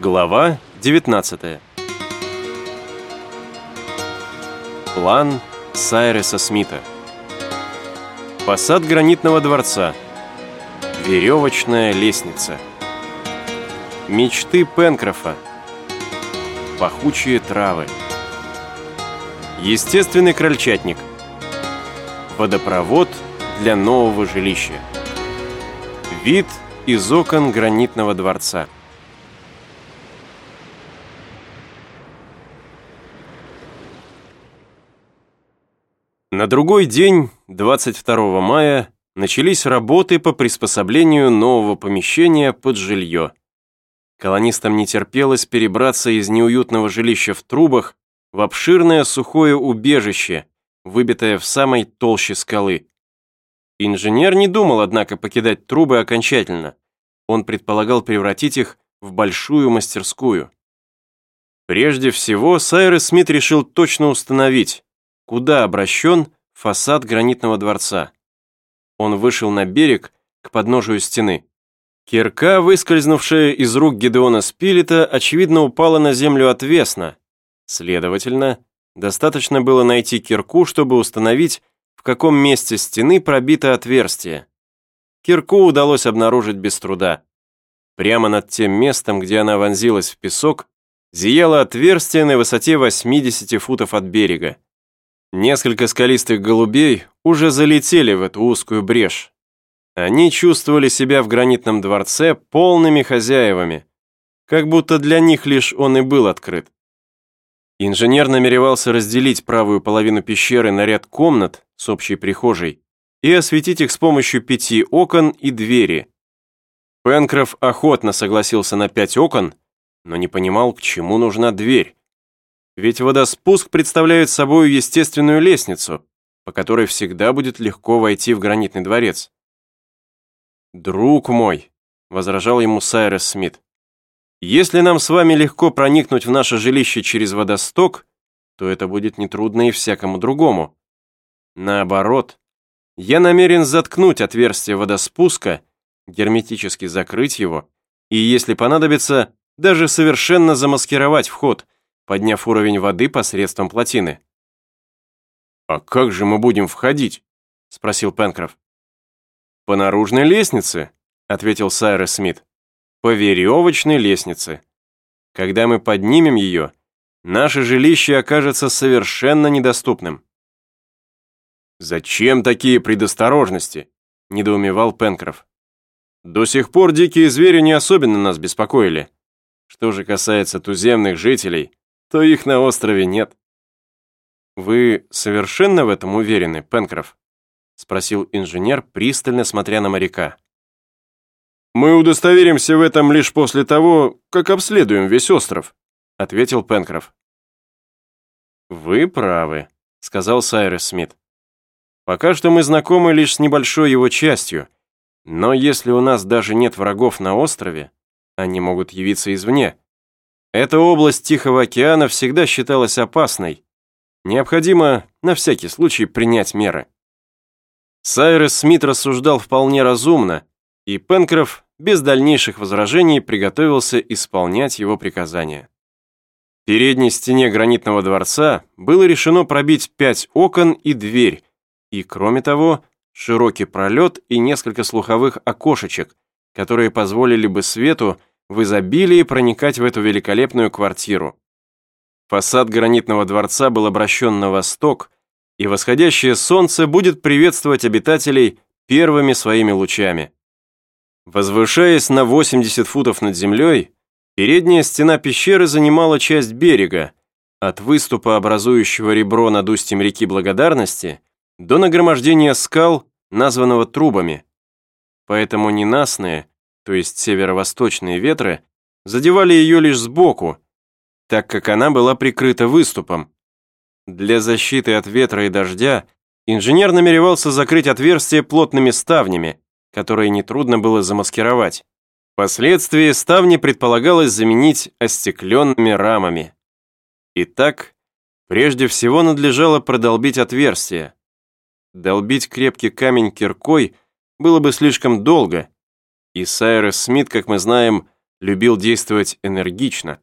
Глава 19 План Сайреса Смита. Фасад гранитного дворца. Веревочная лестница. Мечты Пенкрофа. Пахучие травы. Естественный крольчатник. Водопровод для нового жилища. Вид из окон гранитного дворца На другой день, 22 мая, начались работы по приспособлению нового помещения под жилье. Колонистам не терпелось перебраться из неуютного жилища в трубах в обширное сухое убежище, выбитое в самой толще скалы. Инженер не думал, однако, покидать трубы окончательно. Он предполагал превратить их в большую мастерскую. Прежде всего, Сайрес Смит решил точно установить, куда обращен фасад гранитного дворца. Он вышел на берег к подножию стены. Кирка, выскользнувшая из рук Гедеона Спилета, очевидно упала на землю отвесно. Следовательно, достаточно было найти кирку, чтобы установить, в каком месте стены пробито отверстие. Кирку удалось обнаружить без труда. Прямо над тем местом, где она вонзилась в песок, зияло отверстие на высоте 80 футов от берега. Несколько скалистых голубей уже залетели в эту узкую брешь. Они чувствовали себя в гранитном дворце полными хозяевами, как будто для них лишь он и был открыт. Инженер намеревался разделить правую половину пещеры на ряд комнат с общей прихожей и осветить их с помощью пяти окон и двери. Пенкроф охотно согласился на пять окон, но не понимал, к чему нужна дверь. Ведь водоспуск представляет собой естественную лестницу, по которой всегда будет легко войти в гранитный дворец. «Друг мой», — возражал ему Сайрес Смит, «если нам с вами легко проникнуть в наше жилище через водосток, то это будет нетрудно и всякому другому. Наоборот, я намерен заткнуть отверстие водоспуска, герметически закрыть его, и, если понадобится, даже совершенно замаскировать вход — подняв уровень воды посредством плотины. «А как же мы будем входить?» — спросил Пенкроф. «По наружной лестнице», — ответил Сайрес Смит. «По веревочной лестнице. Когда мы поднимем ее, наше жилище окажется совершенно недоступным». «Зачем такие предосторожности?» — недоумевал Пенкроф. «До сих пор дикие звери не особенно нас беспокоили. Что же касается туземных жителей, то их на острове нет. «Вы совершенно в этом уверены, Пенкроф?» спросил инженер, пристально смотря на моряка. «Мы удостоверимся в этом лишь после того, как обследуем весь остров», ответил Пенкроф. «Вы правы», — сказал Сайрес Смит. «Пока что мы знакомы лишь с небольшой его частью, но если у нас даже нет врагов на острове, они могут явиться извне. Эта область Тихого океана всегда считалась опасной. Необходимо на всякий случай принять меры. Сайрес Смит рассуждал вполне разумно, и Пенкроф без дальнейших возражений приготовился исполнять его приказания. В передней стене гранитного дворца было решено пробить пять окон и дверь, и, кроме того, широкий пролет и несколько слуховых окошечек, которые позволили бы свету в изобилии проникать в эту великолепную квартиру. Фасад гранитного дворца был обращен на восток, и восходящее солнце будет приветствовать обитателей первыми своими лучами. Возвышаясь на 80 футов над землей, передняя стена пещеры занимала часть берега, от выступа, образующего ребро над устьем реки Благодарности, до нагромождения скал, названного трубами. Поэтому ненастные, то есть северо-восточные ветры, задевали ее лишь сбоку, так как она была прикрыта выступом. Для защиты от ветра и дождя инженер намеревался закрыть отверстие плотными ставнями, которые нетрудно было замаскировать. Впоследствии ставни предполагалось заменить остекленными рамами. Итак, прежде всего надлежало продолбить отверстие. Долбить крепкий камень киркой было бы слишком долго, и Сайрес Смит, как мы знаем, любил действовать энергично.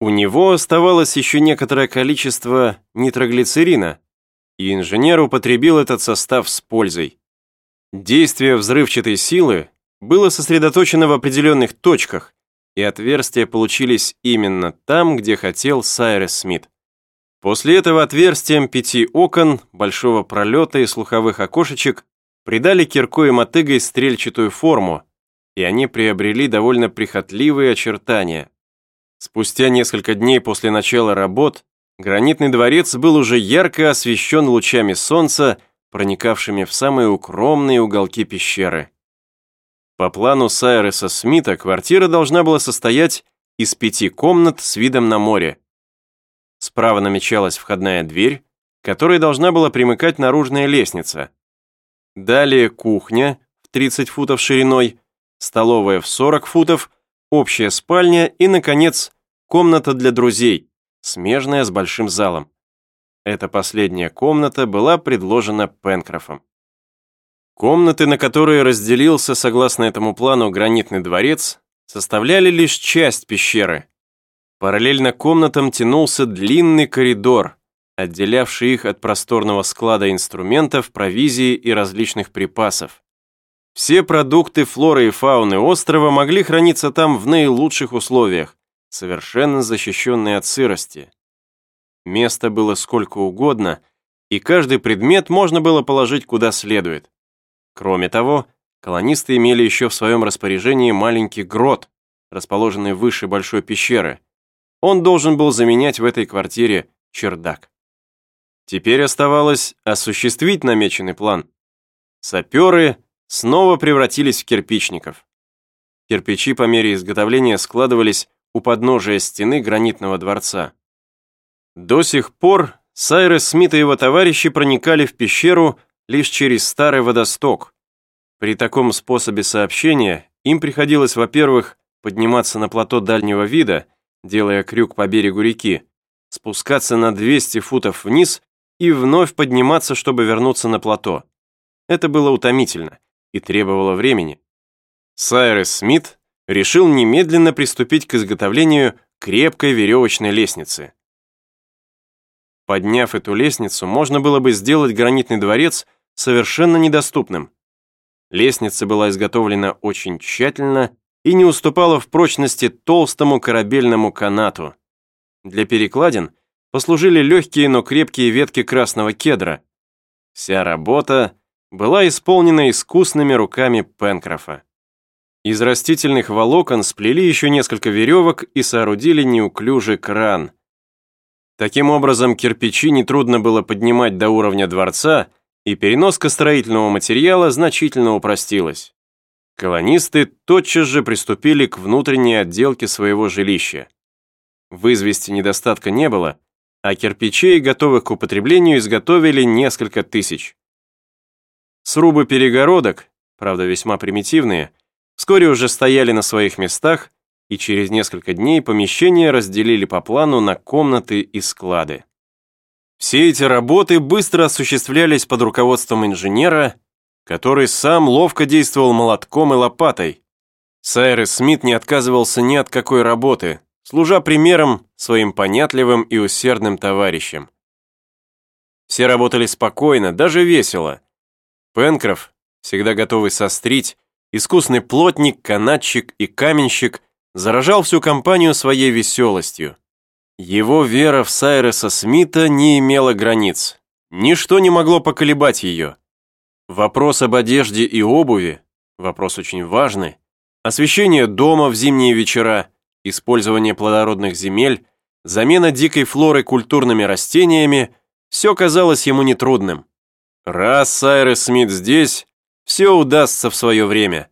У него оставалось еще некоторое количество нитроглицерина, и инженер употребил этот состав с пользой. Действие взрывчатой силы было сосредоточено в определенных точках, и отверстия получились именно там, где хотел Сайрес Смит. После этого отверстиям пяти окон, большого пролета и слуховых окошечек придали киркой и мотыгой стрельчатую форму, и они приобрели довольно прихотливые очертания. Спустя несколько дней после начала работ гранитный дворец был уже ярко освещен лучами солнца, проникавшими в самые укромные уголки пещеры. По плану Сайреса Смита квартира должна была состоять из пяти комнат с видом на море. Справа намечалась входная дверь, которой должна была примыкать наружная лестница. Далее кухня в 30 футов шириной, столовая в 40 футов, общая спальня и, наконец, комната для друзей, смежная с большим залом. Эта последняя комната была предложена Пенкрофом. Комнаты, на которые разделился, согласно этому плану, гранитный дворец, составляли лишь часть пещеры. Параллельно комнатам тянулся длинный коридор, отделявший их от просторного склада инструментов, провизии и различных припасов. Все продукты флоры и фауны острова могли храниться там в наилучших условиях, совершенно защищенные от сырости. Места было сколько угодно, и каждый предмет можно было положить куда следует. Кроме того, колонисты имели еще в своем распоряжении маленький грот, расположенный выше большой пещеры. Он должен был заменять в этой квартире чердак. Теперь оставалось осуществить намеченный план. Саперы снова превратились в кирпичников. Кирпичи по мере изготовления складывались у подножия стены гранитного дворца. До сих пор Сайрес Смит и его товарищи проникали в пещеру лишь через старый водосток. При таком способе сообщения им приходилось, во-первых, подниматься на плато дальнего вида, делая крюк по берегу реки, спускаться на 200 футов вниз и вновь подниматься, чтобы вернуться на плато. Это было утомительно и требовало времени. Сайрес Смит решил немедленно приступить к изготовлению крепкой веревочной лестницы. Подняв эту лестницу, можно было бы сделать гранитный дворец совершенно недоступным. Лестница была изготовлена очень тщательно и не уступала в прочности толстому корабельному канату. Для перекладин послужили легкие, но крепкие ветки красного кедра. Вся работа была исполнена искусными руками Пенкрофа. Из растительных волокон сплели еще несколько веревок и соорудили неуклюжий кран. Таким образом, кирпичи нетрудно было поднимать до уровня дворца, и переноска строительного материала значительно упростилась. Колонисты тотчас же приступили к внутренней отделке своего жилища. В извести недостатка не было, а кирпичей, готовых к употреблению, изготовили несколько тысяч. Срубы перегородок, правда весьма примитивные, вскоре уже стояли на своих местах, и через несколько дней помещения разделили по плану на комнаты и склады. Все эти работы быстро осуществлялись под руководством инженера, который сам ловко действовал молотком и лопатой. Сайрес Смит не отказывался ни от какой работы, служа примером своим понятливым и усердным товарищам. Все работали спокойно, даже весело. Пенкроф, всегда готовый сострить, искусный плотник, канатчик и каменщик, заражал всю компанию своей веселостью. Его вера в Сайреса Смита не имела границ. Ничто не могло поколебать ее. Вопрос об одежде и обуви, вопрос очень важный, освещение дома в зимние вечера, использование плодородных земель, замена дикой флоры культурными растениями, все казалось ему нетрудным. Раз Сайрес Смит здесь, все удастся в свое время.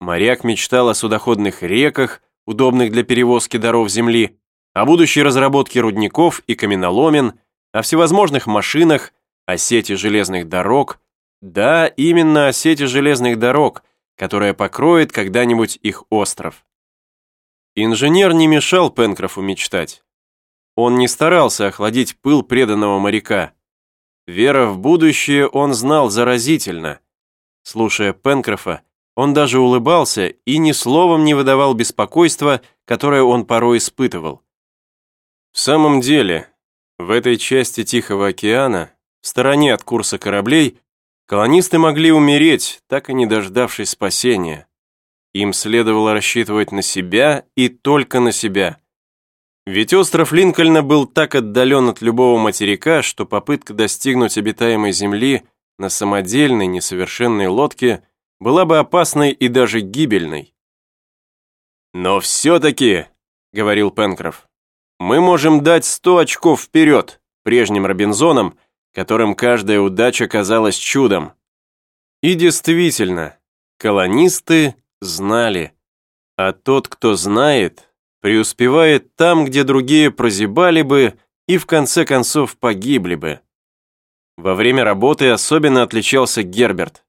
Моряк мечтал о судоходных реках, удобных для перевозки даров земли, о будущей разработке рудников и каменоломен, о всевозможных машинах, о сети железных дорог. Да, именно о сети железных дорог, которая покроет когда-нибудь их остров. Инженер не мешал Пенкрофу мечтать. Он не старался охладить пыл преданного моряка. Вера в будущее он знал заразительно. Слушая Пенкрофа, Он даже улыбался и ни словом не выдавал беспокойства, которое он порой испытывал. В самом деле, в этой части Тихого океана, в стороне от курса кораблей, колонисты могли умереть, так и не дождавшись спасения. Им следовало рассчитывать на себя и только на себя. Ведь остров Линкольна был так отдален от любого материка, что попытка достигнуть обитаемой земли на самодельной несовершенной лодке была бы опасной и даже гибельной. «Но все-таки», — говорил Пенкроф, «мы можем дать сто очков вперед прежним Робинзонам, которым каждая удача казалась чудом». И действительно, колонисты знали, а тот, кто знает, преуспевает там, где другие прозябали бы и в конце концов погибли бы. Во время работы особенно отличался Герберт.